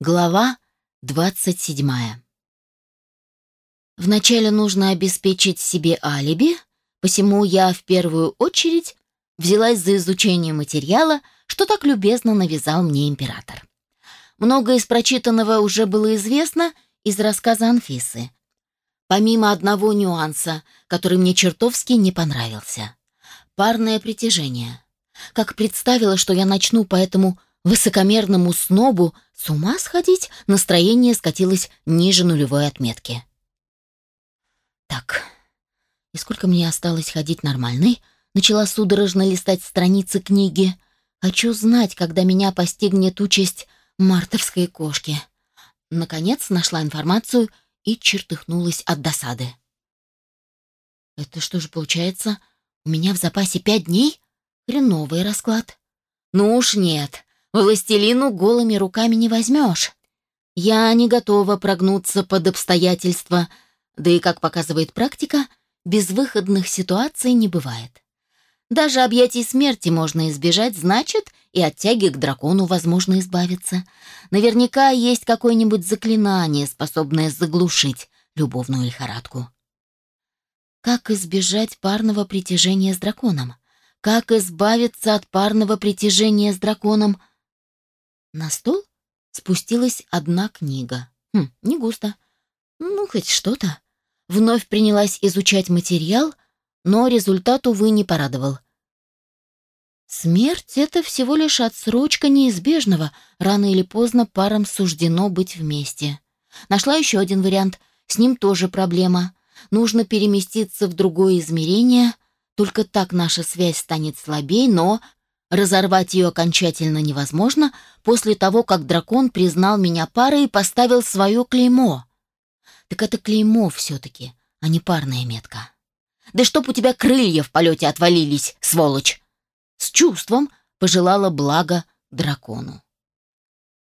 Глава 27. Вначале нужно обеспечить себе алиби, посему я в первую очередь взялась за изучение материала, что так любезно навязал мне император. Многое из прочитанного уже было известно из рассказа Анфисы. Помимо одного нюанса, который мне чертовски не понравился. Парное притяжение. Как представила, что я начну по этому высокомерному снобу с ума сходить, настроение скатилось ниже нулевой отметки. Так, и сколько мне осталось ходить нормальной? Начала судорожно листать страницы книги. Хочу знать, когда меня постигнет участь мартовской кошки. Наконец нашла информацию и чертыхнулась от досады. Это что же получается? У меня в запасе пять дней? Хреновый расклад. Ну уж нет, Властелину голыми руками не возьмешь. Я не готова прогнуться под обстоятельства, да и, как показывает практика, безвыходных ситуаций не бывает. Даже объятий смерти можно избежать, значит, и от тяги к дракону возможно избавиться. Наверняка есть какое-нибудь заклинание, способное заглушить любовную лихорадку. Как избежать парного притяжения с драконом? Как избавиться от парного притяжения с драконом? На стол спустилась одна книга. Хм, не густо. Ну, хоть что-то. Вновь принялась изучать материал, но результат, увы, не порадовал. Смерть — это всего лишь отсрочка неизбежного. Рано или поздно парам суждено быть вместе. Нашла еще один вариант. С ним тоже проблема. Нужно переместиться в другое измерение. Только так наша связь станет слабее, но Разорвать ее окончательно невозможно после того, как дракон признал меня парой и поставил свое клеймо. Так это клеймо все-таки, а не парная метка. Да чтоб у тебя крылья в полете отвалились, сволочь! С чувством пожелала блага дракону.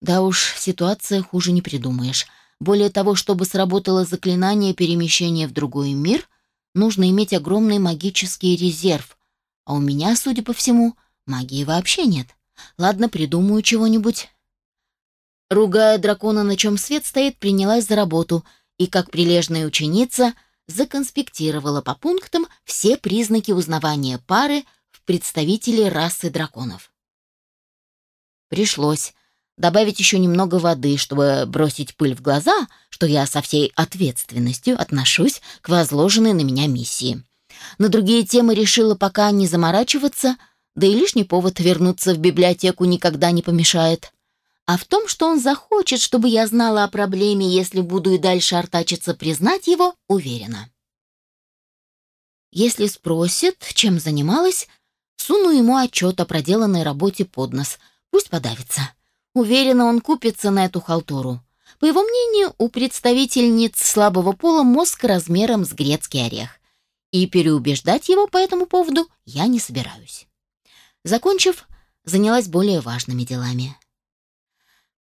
Да уж, ситуация хуже не придумаешь. Более того, чтобы сработало заклинание перемещения в другой мир, нужно иметь огромный магический резерв, а у меня, судя по всему, Магии вообще нет. Ладно, придумаю чего-нибудь. Ругая дракона, на чем свет стоит, принялась за работу и, как прилежная ученица, законспектировала по пунктам все признаки узнавания пары в представителе расы драконов. Пришлось добавить еще немного воды, чтобы бросить пыль в глаза, что я со всей ответственностью отношусь к возложенной на меня миссии. На другие темы решила пока не заморачиваться — да и лишний повод вернуться в библиотеку никогда не помешает. А в том, что он захочет, чтобы я знала о проблеме, если буду и дальше артачиться признать его, уверена. Если спросит, чем занималась, суну ему отчет о проделанной работе под нос. Пусть подавится. Уверена, он купится на эту халтуру. По его мнению, у представительниц слабого пола мозг размером с грецкий орех. И переубеждать его по этому поводу я не собираюсь. Закончив, занялась более важными делами.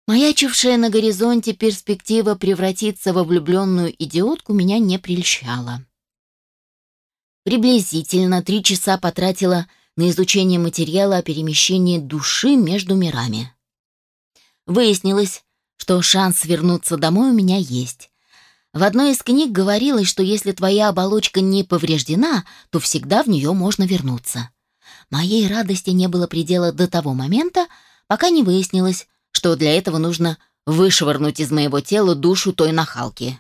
Маячившая на горизонте перспектива превратиться во влюбленную идиотку меня не прельщала. Приблизительно три часа потратила на изучение материала о перемещении души между мирами. Выяснилось, что шанс вернуться домой у меня есть. В одной из книг говорилось, что если твоя оболочка не повреждена, то всегда в нее можно вернуться. Моей радости не было предела до того момента, пока не выяснилось, что для этого нужно вышвырнуть из моего тела душу той нахалки.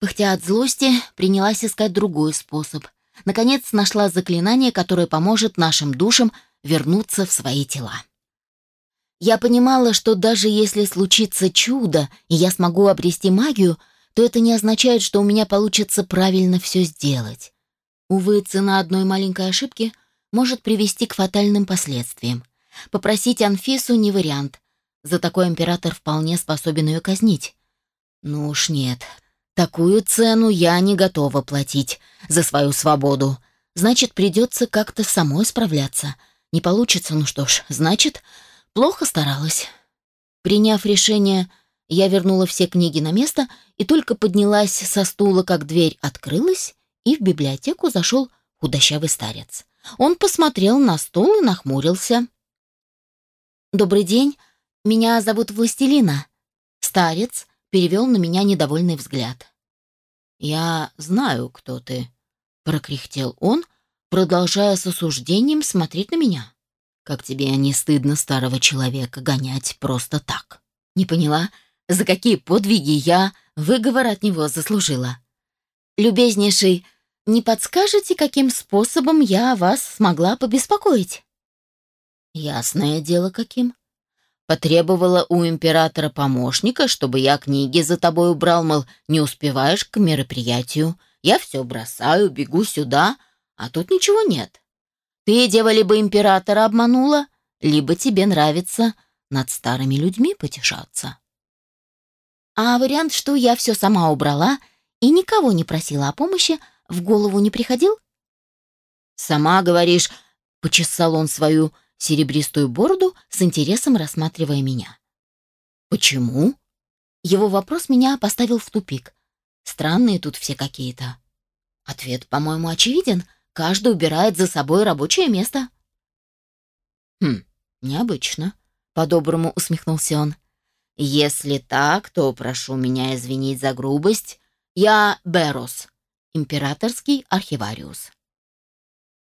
Пыхтя от злости, принялась искать другой способ. Наконец нашла заклинание, которое поможет нашим душам вернуться в свои тела. Я понимала, что даже если случится чудо, и я смогу обрести магию, то это не означает, что у меня получится правильно все сделать. Увы, цена одной маленькой ошибки может привести к фатальным последствиям. Попросить Анфису не вариант. За такой император вполне способен ее казнить. Ну уж нет. Такую цену я не готова платить за свою свободу. Значит, придется как-то самой справляться. Не получится, ну что ж, значит, плохо старалась. Приняв решение, я вернула все книги на место и только поднялась со стула, как дверь открылась, и в библиотеку зашел худощавый старец. Он посмотрел на стол и нахмурился. «Добрый день. Меня зовут Властелина». Старец перевел на меня недовольный взгляд. «Я знаю, кто ты», — прокряхтел он, продолжая с осуждением смотреть на меня. «Как тебе не стыдно старого человека гонять просто так?» Не поняла, за какие подвиги я выговор от него заслужила. «Любезнейший, не подскажете, каким способом я вас смогла побеспокоить?» «Ясное дело, каким. Потребовала у императора помощника, чтобы я книги за тобой убрал, мол, не успеваешь к мероприятию. Я все бросаю, бегу сюда, а тут ничего нет. Ты, дева, либо императора обманула, либо тебе нравится над старыми людьми потешаться. А вариант, что я все сама убрала и никого не просила о помощи, в голову не приходил? «Сама говоришь», — почесал он свою серебристую бороду, с интересом рассматривая меня. «Почему?» Его вопрос меня поставил в тупик. Странные тут все какие-то. Ответ, по-моему, очевиден. Каждый убирает за собой рабочее место. «Хм, необычно», — по-доброму усмехнулся он. «Если так, то прошу меня извинить за грубость. Я Берос, императорский архивариус».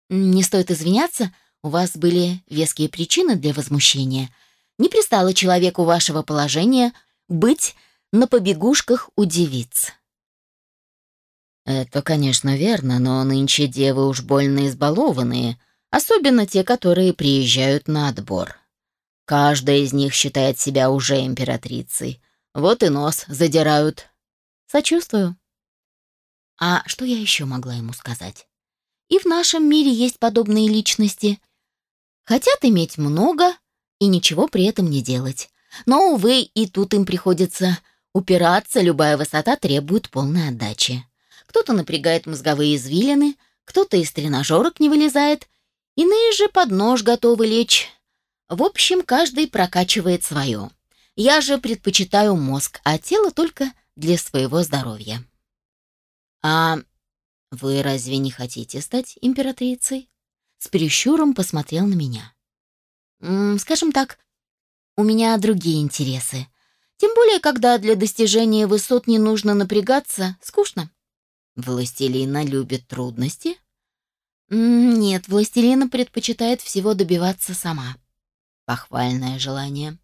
«Не стоит извиняться», — у вас были веские причины для возмущения. Не пристало человеку вашего положения быть на побегушках у девиц. Это, конечно, верно, но нынче девы уж больно избалованные, особенно те, которые приезжают на отбор. Каждая из них считает себя уже императрицей. Вот и нос задирают. Сочувствую. А что я еще могла ему сказать? И в нашем мире есть подобные личности. Хотят иметь много и ничего при этом не делать. Но, увы, и тут им приходится упираться, любая высота требует полной отдачи. Кто-то напрягает мозговые извилины, кто-то из тренажерок не вылезает, иные же под нож готовы лечь. В общем, каждый прокачивает свое. Я же предпочитаю мозг, а тело только для своего здоровья. А вы разве не хотите стать императрицей? с прищуром посмотрел на меня. «М -м, «Скажем так, у меня другие интересы. Тем более, когда для достижения высот не нужно напрягаться, скучно». «Властелина любит трудности?» «Нет, властелина предпочитает всего добиваться сама». Похвальное желание.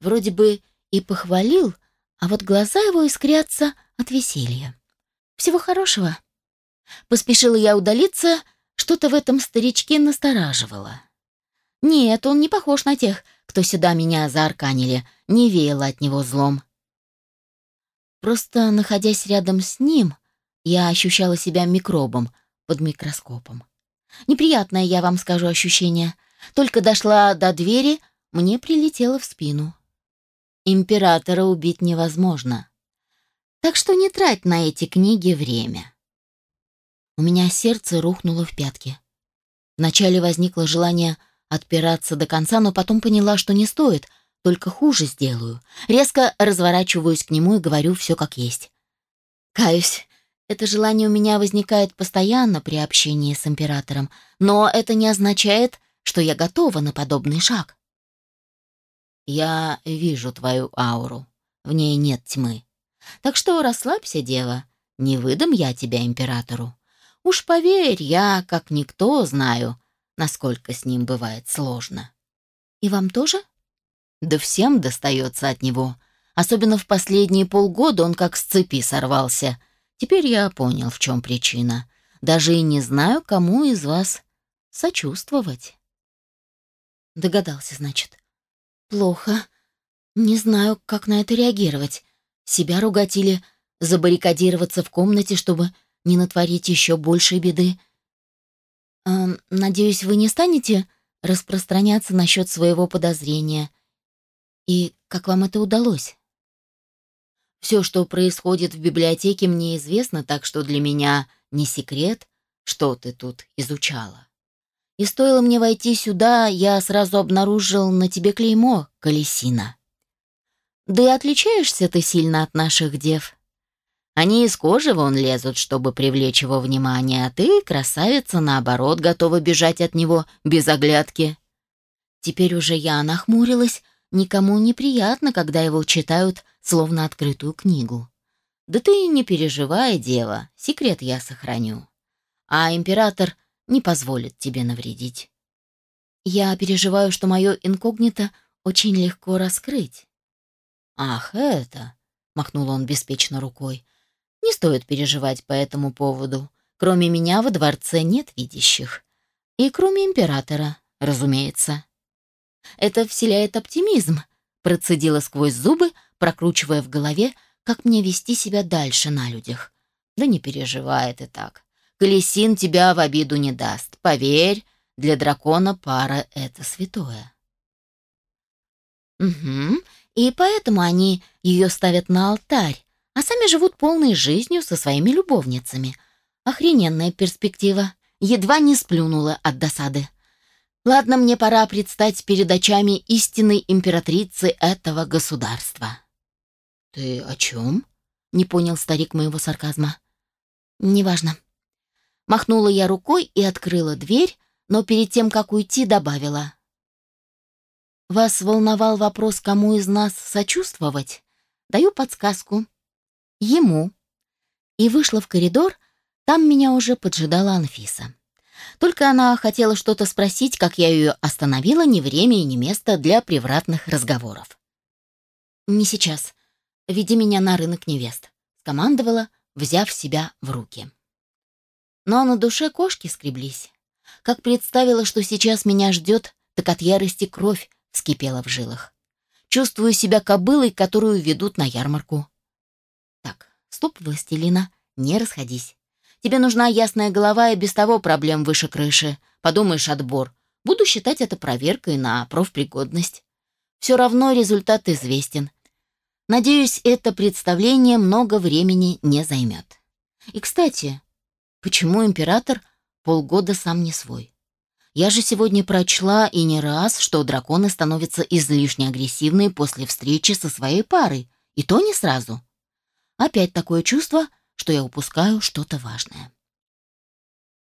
Вроде бы и похвалил, а вот глаза его искрятся от веселья. «Всего хорошего». Поспешила я удалиться, — что-то в этом старичке настораживало. Нет, он не похож на тех, кто сюда меня заарканили, не веяло от него злом. Просто, находясь рядом с ним, я ощущала себя микробом под микроскопом. Неприятное, я вам скажу, ощущение. Только дошла до двери, мне прилетело в спину. Императора убить невозможно. Так что не трать на эти книги время. У меня сердце рухнуло в пятки. Вначале возникло желание отпираться до конца, но потом поняла, что не стоит, только хуже сделаю. Резко разворачиваюсь к нему и говорю все как есть. Каюсь, это желание у меня возникает постоянно при общении с императором, но это не означает, что я готова на подобный шаг. Я вижу твою ауру. В ней нет тьмы. Так что расслабься, дева. Не выдам я тебя императору. Уж поверь, я, как никто, знаю, насколько с ним бывает сложно. И вам тоже? Да всем достается от него. Особенно в последние полгода он как с цепи сорвался. Теперь я понял, в чем причина. Даже и не знаю, кому из вас сочувствовать. Догадался, значит. Плохо. Не знаю, как на это реагировать. Себя ругать или забаррикадироваться в комнате, чтобы не натворить еще большей беды. Э, надеюсь, вы не станете распространяться насчет своего подозрения. И как вам это удалось? Все, что происходит в библиотеке, мне известно, так что для меня не секрет, что ты тут изучала. И стоило мне войти сюда, я сразу обнаружил на тебе клеймо, колесина. Да и отличаешься ты сильно от наших дев. Они из кожи вон лезут, чтобы привлечь его внимание, а ты, красавица, наоборот, готова бежать от него без оглядки. Теперь уже я нахмурилась. Никому неприятно, когда его читают словно открытую книгу. «Да ты не переживай, дева, секрет я сохраню. А император не позволит тебе навредить». «Я переживаю, что мое инкогнито очень легко раскрыть». «Ах, это...» — махнул он беспечно рукой. «Не стоит переживать по этому поводу. Кроме меня во дворце нет видящих. И кроме императора, разумеется». «Это вселяет оптимизм», — процедила сквозь зубы, прокручивая в голове, как мне вести себя дальше на людях. «Да не переживай ты так. Колесин тебя в обиду не даст. Поверь, для дракона пара — это святое». «Угу, и поэтому они ее ставят на алтарь, а сами живут полной жизнью со своими любовницами. Охрененная перспектива. Едва не сплюнула от досады. Ладно, мне пора предстать перед очами истинной императрицы этого государства. «Ты о чем?» — не понял старик моего сарказма. «Неважно». Махнула я рукой и открыла дверь, но перед тем, как уйти, добавила. «Вас волновал вопрос, кому из нас сочувствовать? Даю подсказку. Ему». И вышла в коридор, там меня уже поджидала Анфиса. Только она хотела что-то спросить, как я ее остановила, ни время и ни место для привратных разговоров. «Не сейчас. Веди меня на рынок невест», — скомандовала, взяв себя в руки. Но на душе кошки скреблись. Как представила, что сейчас меня ждет, так от ярости кровь вскипела в жилах. Чувствую себя кобылой, которую ведут на ярмарку. Так, стоп, властелина, не расходись. Тебе нужна ясная голова и без того проблем выше крыши. Подумаешь, отбор. Буду считать это проверкой на профпригодность. Все равно результат известен. Надеюсь, это представление много времени не займет. И, кстати, почему император полгода сам не свой? Я же сегодня прочла и не раз, что драконы становятся излишне агрессивны после встречи со своей парой, и то не сразу. Опять такое чувство, что я упускаю что-то важное.